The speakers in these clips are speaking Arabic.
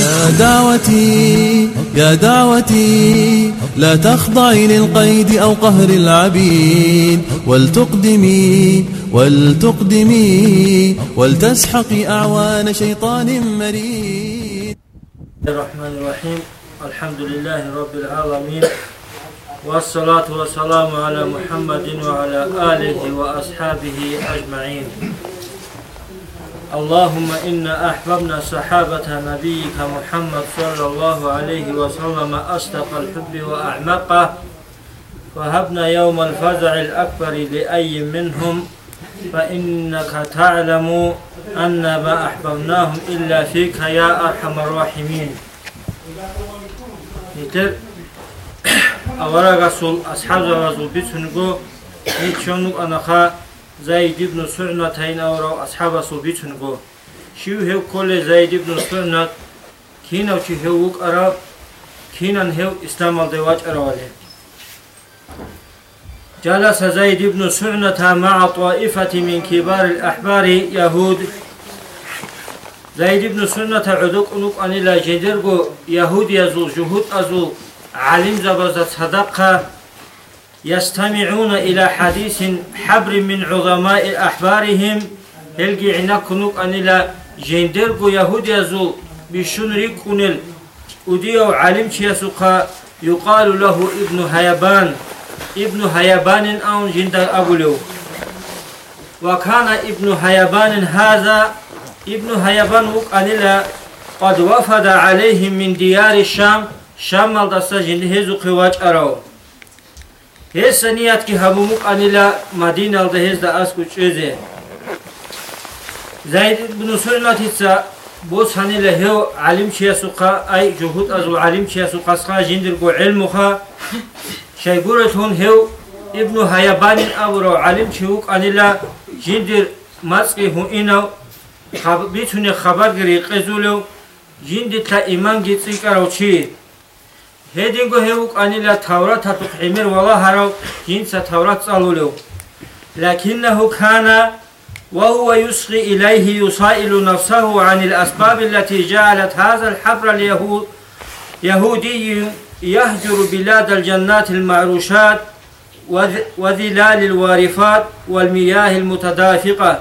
يا دعوتي يا دعوتي لا تخضعي للقيد أو قهر العبيد. ولتقدمي ولتقدمي ولتسحقي أعوان شيطان مريد. الرحمن الرحيم. الحمد لله رب العالمين والصلاة والسلام على محمد وعلى آله وأصحابه أجمعين. اللهم إنا أحببنا صحابة نبيك محمد صلى الله عليه وسلم أصدق الحب وأعمقه. وهبنا يوم الفزع الأكبر لأي منهم فإنك تعلم أن ما أحببناهم إلا فيك يا أرحم الراحمين. Yeter Avara Rasul, Ashab Rasul bitsungo Nitshonuk anaha Su'na tayin avra Ashab Rasul bitsungo Shiu hev kole Zaid ibn Su'na Kinav chi hev uk ara Kinan hev İslam al devaç aravale جلس زيد بن سعنة مع طائفة من كبار الأحبار يهود زيد بن سعنة عدوك أنوك أن لا جدرغو يهود يزول جهود أزول علم زبزت صدقة يستمعون إلى حديث حبر من عظماء أحبارهم. هلقي عنك أنوك أن لا جندرغو يهود يزول بشن ريكونل وديو علم يسوقا يقال له ابن هيبان. ابن هيبان أو جند أبولو وكان ابن هيبان هذا. ابن هيبان وقال قد وفد عليهم من ديار الشام. شام الدستا جند هزو قواج أراو هز سنيات كي همومك أنيلا مدينة الدهز دا أسكو چوزي زيد بن سلمة تتسا بوس هنيلا هيو علم چيا سوقا أي جهود أزو علم چيا سوقا سخا جندر قو علمخا شيقورتون هيو ابن هيبان أورو علم چيوك أنيلا جندر ماسكي هو إنو بيتوني خبر گري قزولو جند تا إيمان جيتسي كارو چي هيدينغو هيوك أنيلا تورات هتوك حمير والله هراو جنسا تورات صالولو لكنه كان وهو يسقي إليه يسائل نفسه عن الأسباب التي جعلت هذا الحبر اليهود يهودي يهجر بلاد الجنات المعروشات وذلال الوارفات والمياه المتدافقة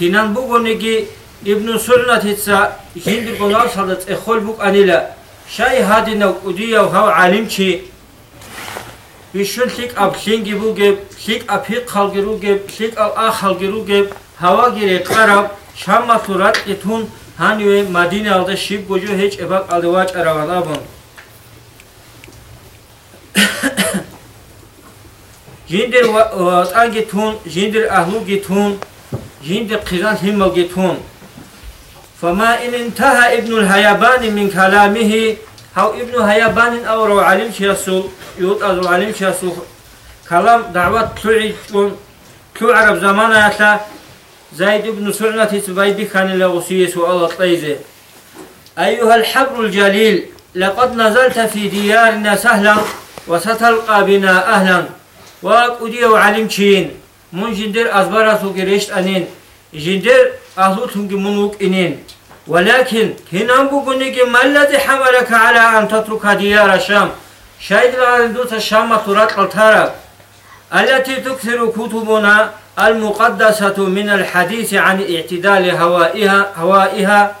كنان بوغونيجي ابن سنة تتسا هند بنار صدت اخول بوك انيلا شاي هادي نو وديا وهو عالم چي؟ بيشون لينجي بوغيب ليك أب هيق خلقي روغيب ليك أب آخ خلقي روغيب هوا گيري قرب شاما صورت اتون هانيوه مدينة alda شيب گوجو هيچ اباق الواج اروان ابون جندر وطان گتون جندر اهلو گتون جندر قيران همل گتون فما إن انتهى ابن الهيبان من كلامه هاو ابن هيبان أورو علم شيسول يوت أزو علم شيسول كلام دعوة تلعي تلو عرب زمان يتلا زيد ابن سعنة تبايدي كان لغسية سؤال الطيزة أيها الحبر الجليل لقد نزلت في ديارنا سهلا وستلقى بنا أهلا. وأقودي وعلم شين من جندر أزبارة سوكريشت أنين. جندر أهلو تنجي منوك إنين. ولكن هنا بقولك ما الذي حملك على أن تترك ديار الشام. شايد العدوة الشام ترات التارة. التي تكثر كتبنا المقدسة من الحديث عن اعتدال هوائها هوائها.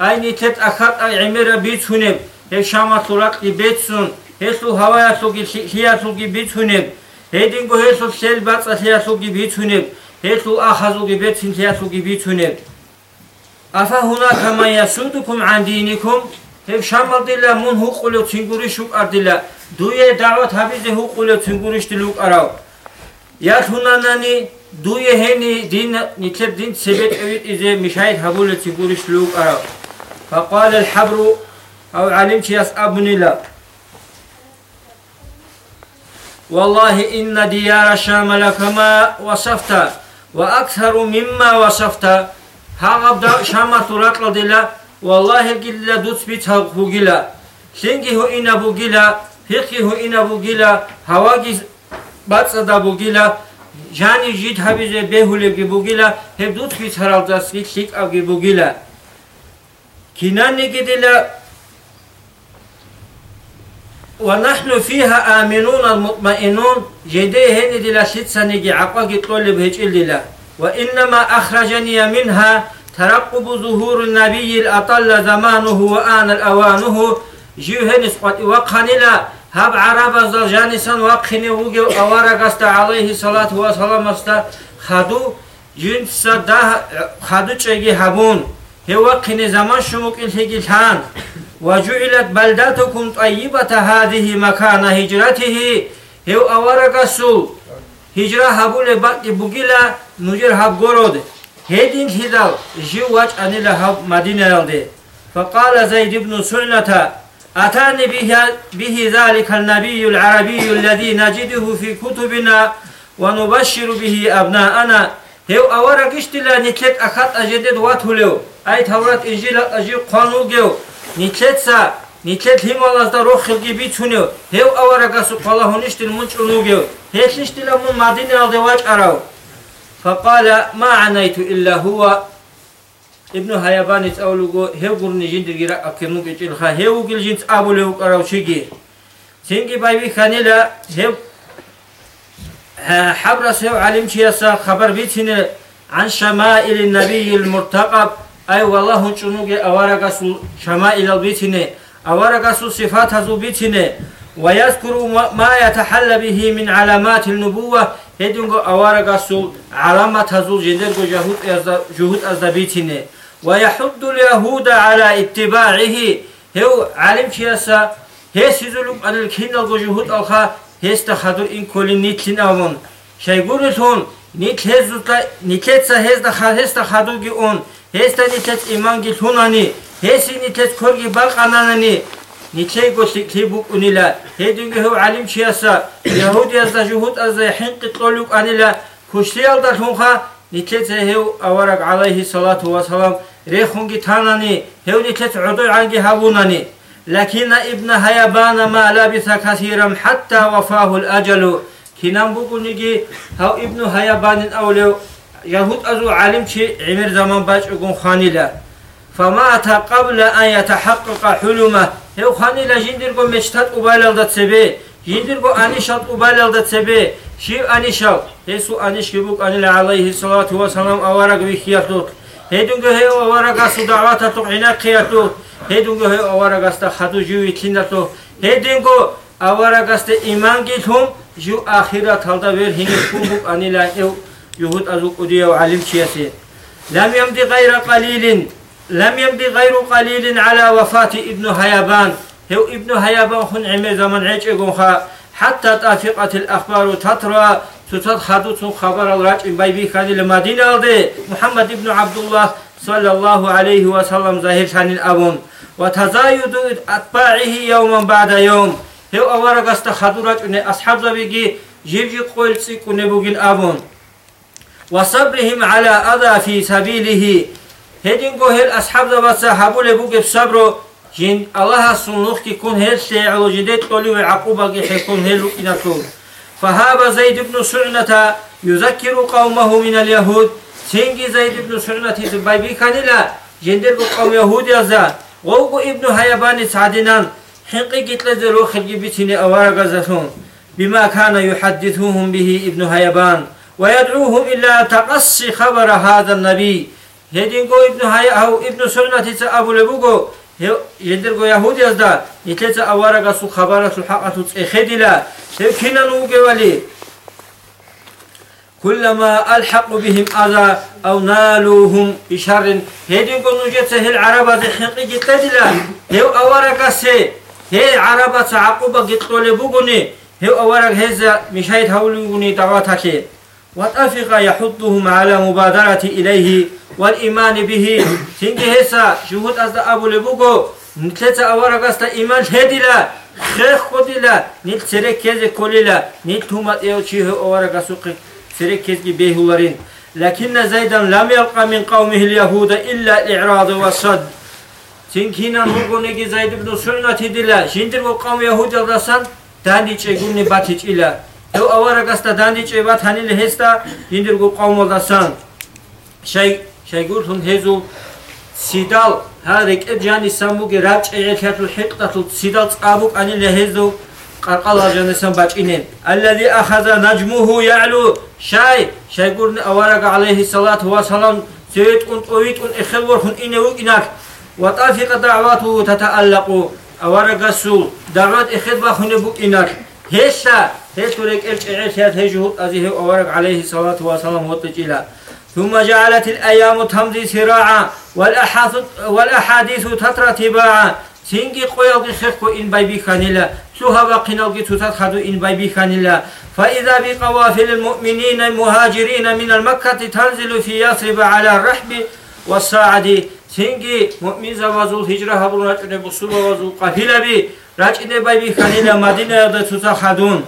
أين تتأخر عمر بيتونب هشام ترات بيتسون هسلو هوايا سوكي هي سوكي بيتونب هيدينغو هسلو سيل باتس هي سوكي بيتونب هسلو أخذوكي بيتسين هي سوكي بيتونب أفهناك من يسودكم عن دينكم هب شامل دلا من هو قلو شوك أردلا دوية دعوة حبيز هو قلو تنگوريش دلوك أراو يات هناناني دوية هني دين نتلب دين سبت أويت إذا مشاهد حبول تنگوريش دلوك أراو فقال الحبر أو علمت يسأبني لا والله إن ديار الشام لكما وصفت وأكثر مما وصفت هاغبدا شاما توراتلا ديلا والله جلا دوت بيت هوغيلا سينجي هو إنا بوغيلا فقه هو إنا بوغيلا هواجي باتسدا بوغيلا جاني جيت حبيزه بهولي بوغيلا هب دوت بيت هرالداس ليك أوغي بوغيلا كيناني جدلا ونحن فيها آمنون المطمئنون. جدي هني دي لشتسني عقاقي طولب هجل وإنما أخرجني منها ترقب ظهور النبي الأطل زمانه وآن الأوانه. جيهنس قد وقنلا هب عرب جانسان وقني وجو أورغست عليه الصلاة والسلام است. خدو جنس ده خدو چگي هبون. هو قني زمان شموك الهجي الهان. وجعلت بلدتكم طيبة. هذه مكان هجرته. هو أورغسو. هجرة هبول بقي بقيلا نجر هب قرود هيدين هدال جيو واج أنيلا هب مدينة يلدي فقال زيد بن سنة أتاني به, به ذلك النبي العربي الذي نجده في كتبنا ونبشر به أبناءنا. هو أورا قشتلا نتلت أخط أجدد واتهلو أي توراة إنجيل أجي قانوغيو. خلقي بيتونيو هو أورا قصو قاله نشتل منش أنوغيو هيك نشتلا من مدينة الدواج أراو فقال ما عنيت إلا هو ابن هيابان تقولوا هيو قرن جند غير أكنو بيجيل خا هيو قل جند أبو له قراو شيء سينجي بايبي خانيلا هيو حبر سيو علم شياسا خبر عن شمائل النبي المرتقب أي والله شنوغي أوارغاسو شمائل البيتين أوارغاسو صفات هزو بيتين ويذكر ما يتحل به من علامات النبوة هدونغو أوارغاسو علامات هزو جندرغو جهود جهود أزدبيتين ويحض اليهود على اتباعه هو علم شياسا هي سيزولوك أن الكين الجهود أخا هست خدر إن كل نيتين أمون شيغورتون نيت هزوتا نيتسا هزدا هست خدر جي أون هست نيتس إيمان جي توناني هست نيتس كورجي بالقناناني نيتشي قوتي كيبوك أنيلا هيدونغ هو علم شياسا يهود يزدا جهود أزا حين قطولوك أنيلا كشتي ألدا تونخا نيتس هو أورق عليه الصلاة والسلام ريخونجي تاناني هوني تتعدو عنجي هابوناني لكن ابن هيبان ما لبث كثيرا حتى وفاه الأجل كنان بقولنجي هاو ابن هيبان أولو يهود أزو علم شي عمر زمان باش أقول خانيلا فمات قبل أن يتحقق حلمه. هو خانيلا جندرقو مشتات أبالل دات سبي جندرقو أنيشات أبالل دات سبي شي أنيشال هسو أنيش كبوك أنيلا عليه الصلاة والسلام أورق بخياتوك هيدونغو هي أورغا سودعواتا تقعنا قياتو هيدونغو هي أورغا ستا خدو جوي تيناتو هيدونغو أورغا ستا إيمان جيتهم جو آخرة تلدا بير هنگي كوبوك أنيلا يو يهود أزوك أديا وعلم شياسي لم يمضي غير قليل لم يمضي غير قليل على وفاة ابن هيابان. هو ابن هيابان خن عمي زمن عيش حتى تافقت الأخبار تترى خدوت خبر الرجع بيبي كان المدينة الدي محمد ابن عبد الله صلى الله عليه وسلم ظاهر شأن الأبون. وتزايد أتباعه يوما بعد يوم. هو أورا قست خدورات أصحاب زبيجي جيبجي قول سيكون بوجين أبون. وصبرهم على أذى في سبيله. هدين قهل أصحاب زبات حبول بوجي الصبر جين الله سنوخ كون هل سيعلو جديد قولي وعقوبة كون هل إنكم فهاب زيد بن سعنة يذكر قومه من اليهود. سينجي زيد بن سعنة بايبي كانلا جندر قوم يهود يزا. ووغو ابن هيبان سعدنان. حقي قتل ذرو خلقي بتني أوار غزتون بما كان يحدثهم به ابن هيبان ويدعوهم إلى تقصي خبر هذا النبي. هدين ابن هي أو ابن سعنة أبو لبوغو يدرغو يهود يزدا نتلتا أوارغا سو خبارة الحقة تخدلا كنا نوغي كلما ألحق بهم أذى أو نالوهم بشر. هيدين كون نوجد سهل عربة حقي جتدلا هيو أوارغا سي هي عربة عقوبة جتولي بوغني هيو أوارغ هزا مشاهد هولوغني دعواتك واتفق يحضهم على مبادرة إليه والإيمان به تنجي هسا شهود أزد أبو لبوغو نتلتا أورغاستا إيمان هدلا خيخ خدلا نت سرك كيزي كوليلا نت تومات إيو چيه أورغاسوق سرك كيزي بيهولارين لكن زيدا لم يلقى من قومه اليهود إلا الإعراض والصد تنكينا نوغونيجي زيد بن سنة دلا شندر قوم يهود الرسان داني چيگوني باتي چيلا تو أورغاستا داني چيبات هنيل هستا شندر قوم الرسان شيء شيقولهم هزو سيدال هارك إجاني ساموك راج إعكات الحقة سيدال تقابوك أني لهزو قرقلاجنسن باچينين الذي أخذ نجمه يعلو شاي شاي قرن أورق عليه الصلاة والسلام سيد كنت أويت كنت كنت إنه إنك وطافق دعواته تتألق أورق السول دعوات إخبر خنبك إنك هسا هسورك العيسيات هجهود أزيه أورق عليه الصلاة والسلام وطجلا ثم جعلت الأيام تمضي سراعا والأحاديث تترى تباعا. سينجي قويلغي خيخكو إن بايبي خانيلا سوها باقينوغي تتات خدو إن بايبي خانيلا فإذا بقوافل المؤمنين المهاجرين من المكة تنزل في يثرب على الرحب والساعد زوازو الهجرة هبرو رجل بصور وزو قفل بي رجل بايبي خانيلا مدينة يضي تتات خدون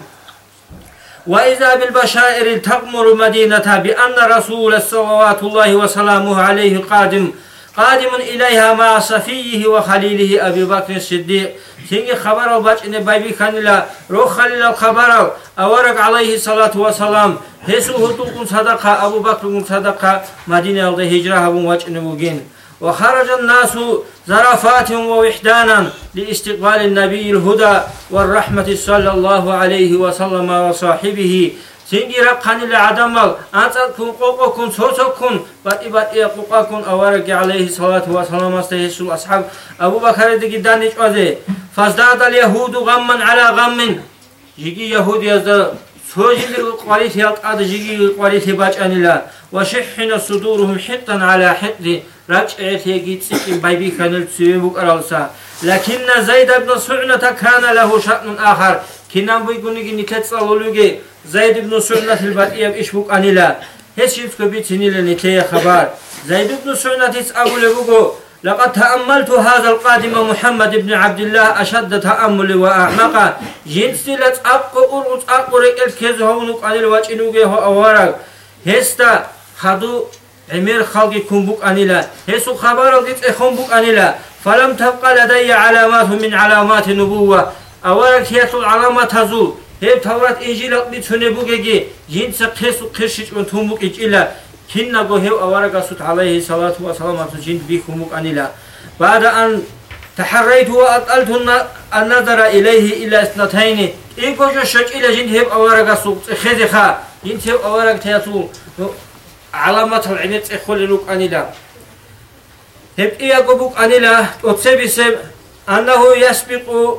وإذا بالبشائر تغمر المدينة بأن رسول صلوات الله وسلامه عليه قادم قادم إليها مع صفيه وخليله أبي بكر الصديق سيني خبر باچنه بايبي خانلا رو خليل الخبر أورق عليه الصلاة والسلام هسو هتوكم صدقة أبو بكر صدقة مدينة الده هجرة هبون واچنه بوغين وخرج الناس زرافات ووحدانا لاستقبال النبي الهدى والرحمة صلى الله عليه وسلم وصاحبه. سينجي رقان العدمال كن قوقو كن باتي باتي قوقا كن أورك عليه الصلاة والسلام استهسوا أصحاب أبو بكر دقي دانيش أذي فازداد اليهود غما على غم. جيجي يهود يزد سوجي قريت يلقاد جيجي قريت باج أنلا وشحن صدورهم حطا على حط رجعت يجي تسكين بايبي كان التسيبوك أرالسا لكن زيد بن سعنة كان له شأن آخر۔ كنان بيقوني نتتصالولوغي زيد بن سعنة البدئية بإشبوك أنيلا هس يفكو بيتني لنتيا خبر۔ زيد بن سعنة أبو لبوغو لقد تأملت هذا القادم محمد بن عبد الله أشد تأمل وأعمق جنسي لتأبقى أرغط أقرق الكزهونك عن الوجنوغي هو أورق هستا خدو عمير خلقي كنبوك أنيلا هسو خبر الغيط إخنبوك أنيلا فلم تبقى لدي علامات من علامات النبوة أورق هيتو العلامة تزول هيب تورات إنجيل أقلي تنبوغي جنس قيسو قرشيش من تنبوك إجيلا كنا قو هيو أورق سوت عليه الصلاة والسلام جند بيكموك أنيلا بعد أن تحريت وأطلت النظر إليه إلى اثنتين إيكو جو شج إلى جند هيب أورق سوت خذخا جند هيب تياتو علامة العميت إخول لوك أنيلا هيب إياكو بوك أنيلا وتسبي سب أنه يسبق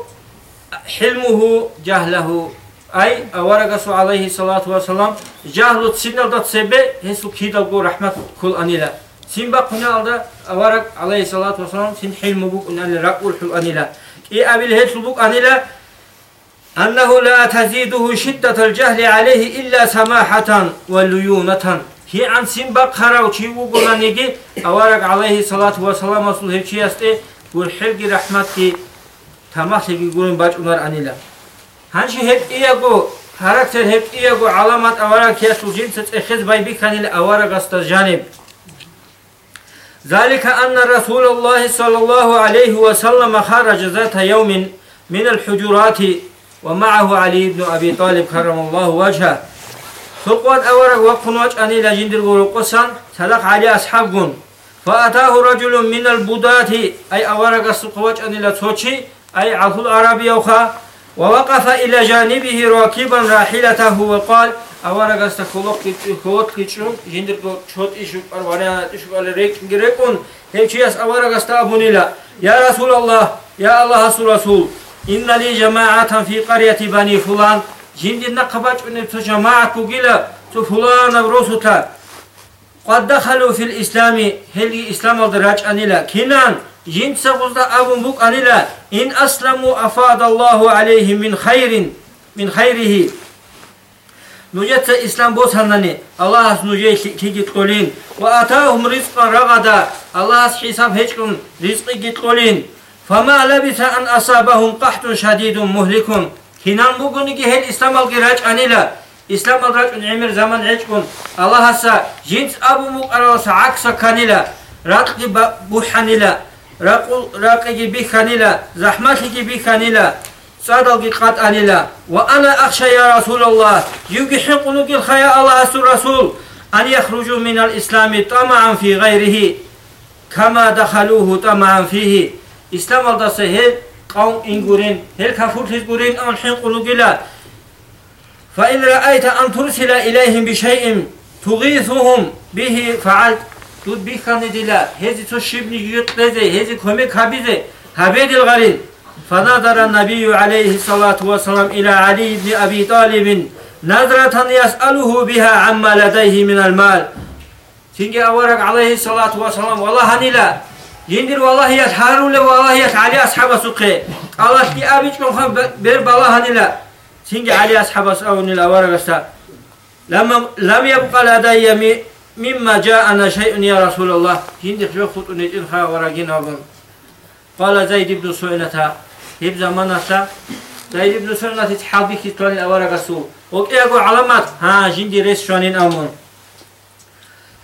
حلمه جهله أي ورقة عليه الصلاة والسلام جهل تسنل دات سبب هسو كيدا قو رحمة كل أنيلا سين بقنا على ورق عليه الصلاة والسلام سين حلم بوك أن رقول حل أنيلا إي أبي الهيت بوك أنيلا أنه لا تزيده شدة الجهل عليه إلا سماحة وليونة هي عن سين بقرا وشيو قلنا نيجي أورق عليه الصلاة والسلام وصل هيك والحلق رحمتك тамахлиги гурин бачунар анила ҳанши ҳептияго характер ҳептияго аламат авара киясу жинса цехез байби канил авара гаста жаниб ذلك أن رسول الله صلى الله عليه وسلم خرج ذات يوم من الحجرات ومعه علي بن أبي طالب كرم الله وجهه سقوات أورق وقن وجه أني لجندر قرقصان سلق علي أصحابون فأتاه رجل من البودات أي أورق سقوات أني لتوشي أي عفو العربي وخا ووقف إلى جانبه راكبا راحلته وقال أورا غاستا خلق خود كيچون جندر پر ورا ایشو ول ریک گريكون هيچياس أورا غاستا ابونيلا يا رسول الله يا الله رسول رسول إن لي جماعة في قرية بني فلان. جندر نقباچ ان تو جماعة تو فلان روسوتا قد دخلوا في الإسلام هل إسلام الدراج أنيلا كنان جنت سقطة أبو بوك أنيلا إن أسلموا أفاد الله عليهم من خير من خيره نجت إسلام بوس الله نجي كي تقولين وآتاهم رزقا رغدا. الله حساب هجكم رزق تقولين فما لبث أن أصابهم قحط شديد مهلك هنان بوغني هل إسلام الجراج أنيلا إسلام الجراج عمر زمان هجكم الله سا جنت أبو بوك أرسا عكس كانيلا راتق بوحانيلا راقي بخانيلا زحمتك بخانيلا صادق قد أنيلا وأنا أخشى يا رسول الله يجحقنك الخيا الله الرسول أن يخرجوا من الإسلام طمعا في غيره كما دخلوه طمعا فيه إسلام الله سهل قوم إنقرين هل كفرت؟ قرين؟ أن حنقلوا قلا فإن رأيت أن ترسل إليهم بشيء تغيثهم به فعلت. تود بيخان دلا هذي تشبني يقتزي هذي كومي كابيزي هبيد الغرين فنظر النبي عليه الصلاة والسلام إلى علي بن أبي طالب نظرة يسأله بها عما لديه من المال. تنجي أورك عليه الصلاة والسلام والله يندر والله يا هارون والله يا علي أصحاب سقي الله كي أبيكم خم بير بالله هنلا تنجي علي أصحاب سقون الأورك لما لم يبقى لدي مما جاءنا شيء يا رسول الله يندر شو خط نجين خا ورقين قال زيد بن سئلة هب زمانة زيد بن سئلة تحابي كي تولي الأورك سو وكي أقول علامات ها جندي ريس شانين أمون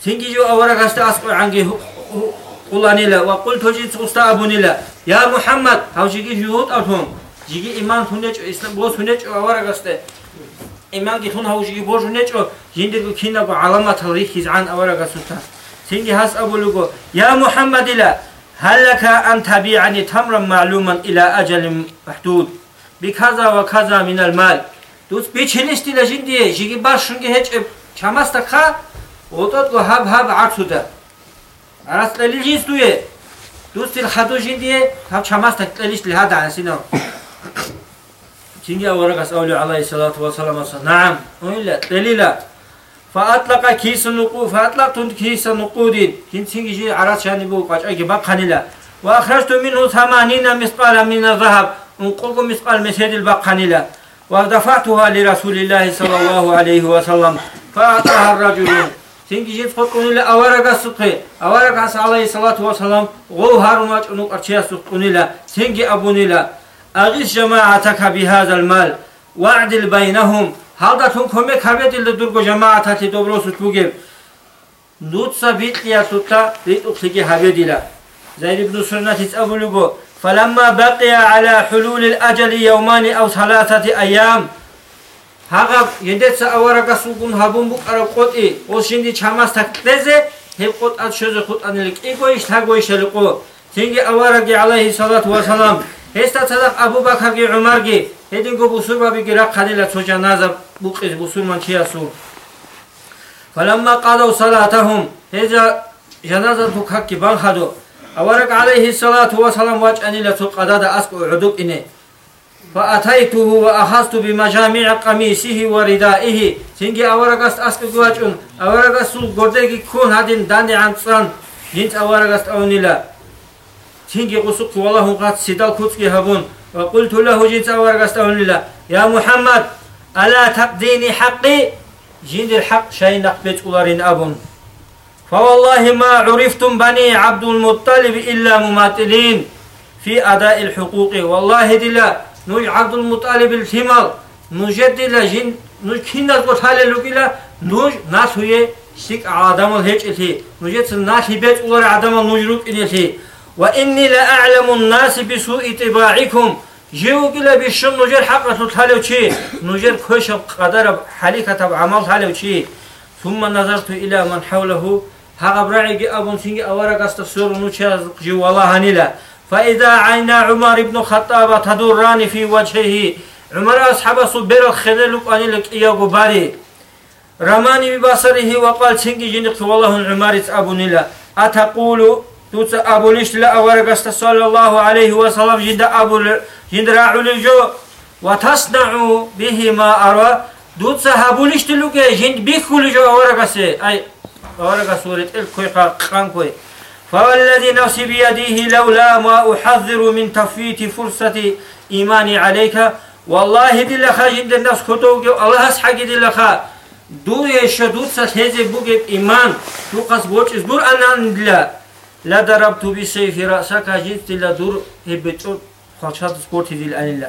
تنجي جو أورك أسقو عنجي قلانيلا وقلت جيت أستأبونيلا يا محمد هاو جيجي جهود أتون؟ جيجي إيمان تونيج إسلام بوس تونيج أورك أسته إيمان جي تون هاو جيجي بوش تونيج جندي كينا علامة تاريخ عن أورك أسوتا تنجي هاس أبو لغو يا محمد لا هل لك أن تبيعني تمرا معلوما إلى أجل محدود؟ بكذا وكذا من المال. دوس بيچلشتي لجندي؟ جيجي باشنجي هيج چماستخا وطوت هاب راس تليل جين توي دوس تل خدو جين دي هم شماس تليش لهذا عن سينو تيجي أورا قص أولي عليه الصلاة والسلام نعم ولا تليلا فأطلق كيس النقود فأطلق تند كيس النقود كين تيجي جي عرس شاني بو قاش أي جبا خنيلا وأخرجت منه ثمانين مثقالا من الذهب انقض مثقال مسيد البقنيلا ودفعتها لرسول الله صلى الله عليه وسلم فأعطاها الرجل تنجي فقونيلا أورغا سقي أورغا عليه الصلاة والسلام غو هارمات أنو أرشيا سقونيلا تنجي أبونيلا أغيث جماعتك بهذا المال واعدل بينهم هذا تون كومي كابيدل درغو جماعتك دوبرو سطبوغي نوتسا بيتليا سوتا بيت أخلقي هابيدلا زيد بن سنة تسأبلغو فلما بقي على حلول الأجل يومان أو ثلاثة أيام هاغاب يدتس أورا قسوقون هابون بقرا قطي وشيندي شاماس تكتزة هب قط أد شوز خط أنلك إيقويش تاقويش لقو تنجي أورا عليه الصلاة والسلام هستا صدق أبو بكر عمر جي هدين قو بصور بابي جراق قديلة سوجا نازا بقز بصور من شياسو فلما قالوا صلاتهم هذا جنازة تكحكي بان خدو أورق عليه الصلاة والسلام واج أني لتقداد أسقو عدوب إني فأتيته وأخذت بمجامع قميصه وردائه. سنجي أورغاست أسك جواجون أورغاست غردي كون هادين داني عنصان جنت أورغاست أونيلا سنجي قصق والله قد سيدال كوتسكي هبون. وقلت له جنت أورغاست أونيلا يا محمد ألا تقديني حقي جند الحق شيء نقبت أولارين أبون. فوالله ما عرفتم بني عبد المطلب إلا مماثلين في أداء الحقوق. والله دلا نوج عبد المطالب الثمال نوجد لجن نوج كنا قتال لوكيلا نوج ناس هي شيك آدم الهج إلي نوجد ناس بيت أول آدم النوجروك إلي وإني لأعلم الناس بسوء طباعكم جيو كلا بشم نوجر حق تتالو شي نوجر كوش قدر حليكة عمل تالو شي ثم نظرت إلى من حوله هغب رعي أبون سنجي أورا قصد سور نوشا جو والله هنيلا فإذا عين عمر بن الخطاب تدران في وجهه عمر أصحاب صبر الخلل قال لك يا غباري. رماني ببصره وقال سنجي جنك والله عمر أبو نلا أتقول توت أبو ليش لا ورقست صلى الله عليه وسلم جند أبو جند راعو لجو وتصنع به ما أرى دوت أبو ليش تلوك جند بيكو لجو ورقست أي ورقست سورة الكوي قان كوي فوالذي نفسي بيده لولا ما أحذر من تفويت فرصة إيماني عليك. والله دي لخا جند النفس كتوك الله أسحق دي لخا دو يشدود ستهزي بوغب إيمان. دو قص بوچ دور أنان دلا لا ضربت بسيف رأسك. جنت لا دور هبتو خلشات سبورت دي الأن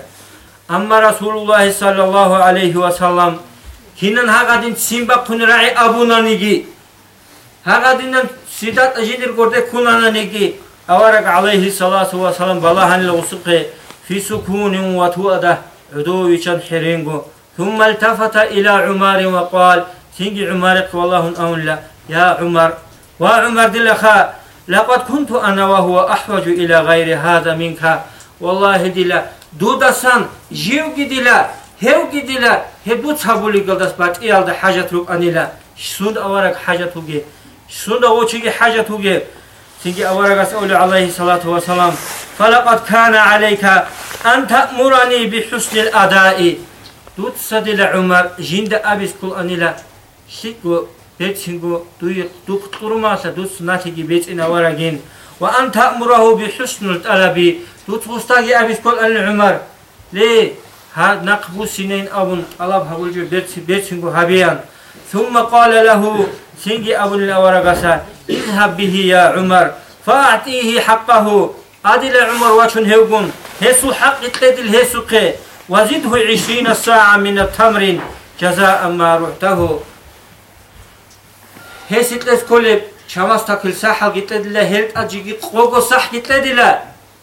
أما رسول الله صلى الله عليه وسلم هنن هاقدين سيمبا كن رعي أبونا نيجي هاقدين سيدات أجدر قرده كنانا نيكي أورك عليه الصلاة والسلام بلاهن الوسق في سكون وتوأده عدو يشان حرينغو. ثم التفت إلى عمر وقال تيجي عمرك والله أولا يا عمر. وعمر دلخا لقد كنت أنا وهو أحوج إلى غير هذا منك. والله دلا دودسان جيو گدلا هيو گدلا هدو تصابولي قلدس بات إيال ده حاجت روك أنيلا. سوند اورك حاجت هوگي سوند اوچيگي حاجت هوگي سيگي اورك اسول عليه الصلاة والسلام فلقد كان عليك أن تأمرني بحسن الأداء. دوت سدل عمر جند أبيس كل أنيلا شكو بيتشنغو دوي دوك ترماسا دوت سناتيجي بيت إن ورقين وأن تأمره بحسن الطلب. دوت غستاجي أبيس كل أن عمر ليه ها نقبو سنين أبن الله بحبول بيت بيتشنغو هبيان ثم قال له سنجي أبن الأورقسا اذهب به يا عمر فأعطيه حقه. أدل عمر وشن هيوغون هسو حق التدل هسو قي وزده عشرين ساعة من التمر جزاء ما رحته هسيتلس كل شماس تاكل ساحة قتدل هلت أجيكي قوغو صح قتدل.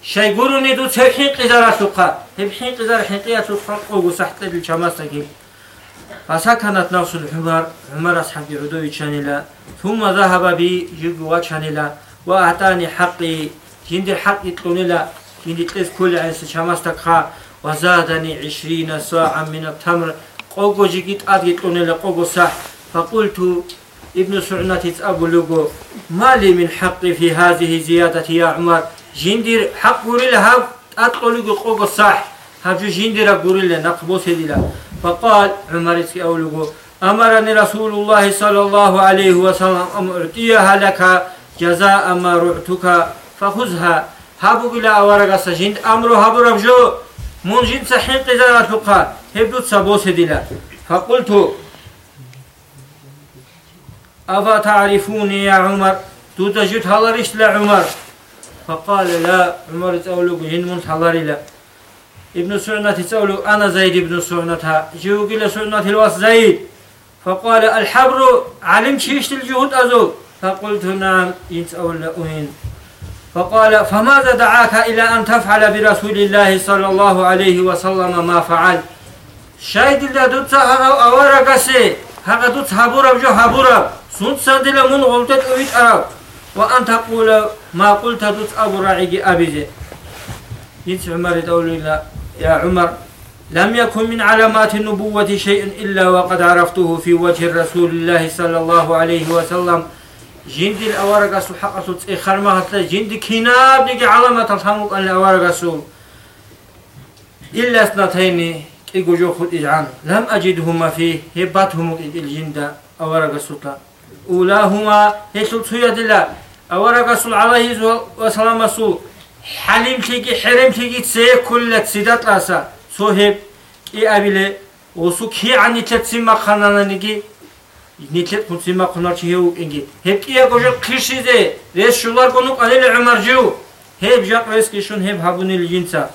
شاي قروني دو تبحين قدر سوقا. تبحين قدر حقية سوقا قوغو صح قتدل شماس تاكل فسكنت نفس الحمر عمر أصحاب عدوي شانلا ثم ذهب بي جيغو شانلا وأعطاني حقي جند الحق يطلونلا جند تس كل عيس شماستك خا وزادني عشرين ساعة من التمر قوغو جيت أد يطلونلا قوغو صح فقلت ابن سعنة تسأبلغو ما لي من حق في هذه زيادة يا عمر؟ جندر حق قريلا هاو أطلقو قوغو صح هاجو جندر قريلا نقبو سيدلا فقال عمر تسأبلغو أمرني رسول الله صلى الله عليه وسلم أن أعطيها لك جزاء ما رعتك فخذها. هابو بلا أورغا سجند أمرو هابو ربجو من جند سحين قزارة تقا هبدو تسابوس دلا فقلت أفا تعرفوني يا عمر؟ تتجد هلرش لعمر. فقال لا عمر تقولوا جن من هلري لا ابن سعنة تقولوا أنا زيد ابن سعنة جو قيل سعنة الوس زيد. فقال الحبر علم شيشت الجهود أزو. فقلت نعم يتقول أهين. فقال فماذا دعاك إلى أن تفعل برسول الله صلى الله عليه وسلم ما فعل؟ شايد الله دوتسا أورا قسي. هذا دوتس هبورا جو هبورا. سنت سندل من غلطت أويت أراب وأن تقول ما قلت دوتس أبو راعي أبيزي. ينس عمر دول يا عمر لم يكن من علامات النبوة شيء إلا وقد عرفته في وجه رسول الله صلى الله عليه وسلم. جند الأورقة حق صوت خرمة هتلأ. جند كناب نيجي علامة الحمق أن الأورقة إلا اثنتين إيجو جو خد إجعان. لم أجدهما فيه هباتهم الجند أورقة صوت أولاهما هي صوت دلا. أورقة صوت عليه وسلام سو. حلمتكي حرمتكي تسي كل تسيدات راسا صهب كي أبيلي وسو كي عني تتسمى خانانا نجي نتلت متسمى قنار شهو إنجي هب كي أقول قشي زي. ريس شلار قنوك أليل عمر جو هب جاق ريس كيشون هب هبوني الجنسا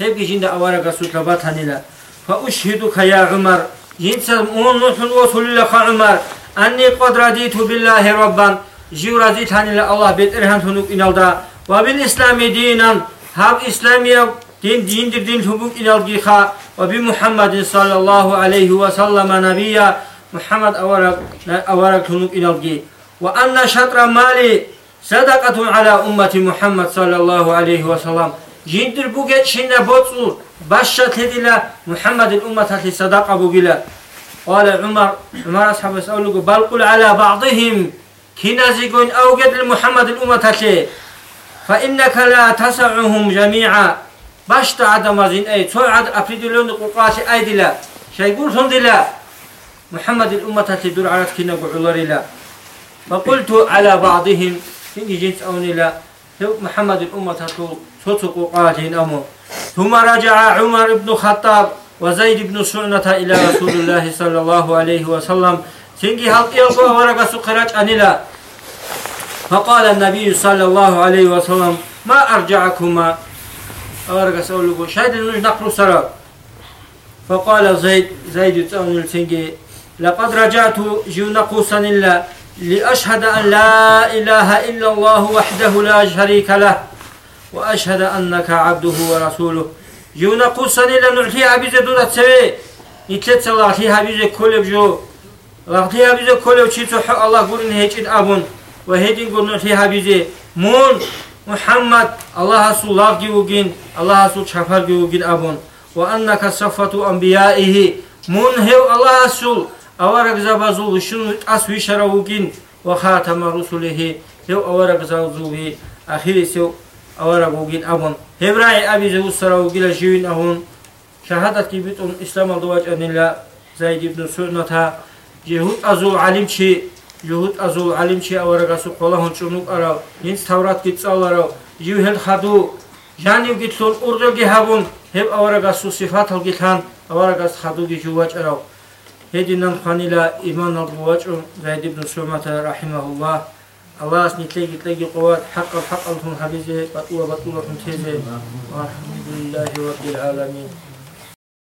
هب كيشين دا أوارا قصو تلبات هنيلا فأشهدك يا عمر. جنسا مونوح وصول لك عمر. أني قد رضيت بالله ربا جيو رضيت هنيلا الله بيت إرهان تنوك إنال islami dinan hab islamiya din dindir din hubuk inalgi kha. Wa bi muhammadin sallallahu aleyhi ve sellem nabiyya محمد أورك أورك تنوك إلى الجي وأن شطر مالي صدقة على أمة محمد صلى الله عليه وسلم جندر بوجت شنا بوتسو باشا تدلا محمد الأمة تلي صدقة بوجلا قال عمر عمر أصحاب يسألوا بل قل على بعضهم كنا زيقون أوجد لمحمد الأمة تلي فإنك لا تسعهم جميعا. باش تعدم زين أي توعد أفيدلون قوقاش أيدلا شيقول دلا محمد الأمة تدور على كنا قعولر لا. فقلت على بعضهم إن جنس أوني لا. محمد الأمة تتوق قاتين أمو ثم رجع عمر بن الخطاب وزيد بن سعنة إلى رسول الله صلى الله عليه وسلم. سنجي هل يلقوا ورقة سقرات أنلا فقال النبي صلى الله عليه وسلم ما أرجعكما؟ ورقة سألوا شهد نقر سرا فقال زيد زيد تأمل سنجي لقد رجعت جونقوسا إلا لأشهد أن لا إله إلا الله وحده لا شريك له وأشهد أنك عبده ورسوله. جونقوسا إلا نعطيها بيزة دودة سوي نتلت الله نعطيها بيزة كل بجو نعطيها بيزة كل حق الله قرن هيجد أبون. وهيدين قول نعطيها بيزة مون محمد الله رسول الله جوجين الله رسول شفر جوجين أبون. وأنك صفة أنبيائه من هو الله رسول. أورك زبازول شنو أسوي شروجين وخاتم رسله هو أورك زبازول أخير سو أورك جوجين أبون. هبراي أبي زوج سروجين جوين أهون. شهادة كبيرة إسلام الدواج أن الله زيد بن سنة جهود أزول علم يلوتازول علمشي اورغاسو قولا هنچونوك اراو نينس تورات كيتسال اراو يوهل خدو جانيو كيتسول اورغل جهابون هب اورغاسو صفات الجتان اورغاس خدو جيواج اراو هدينان خانيلا ايمان الرواجون زيد بن سلمة رحمه الله الله اسني تلاقي تلاقي قوات حق الحق الهم حبيزه بطوة بطوة تيزه والحمد لله رب العالمين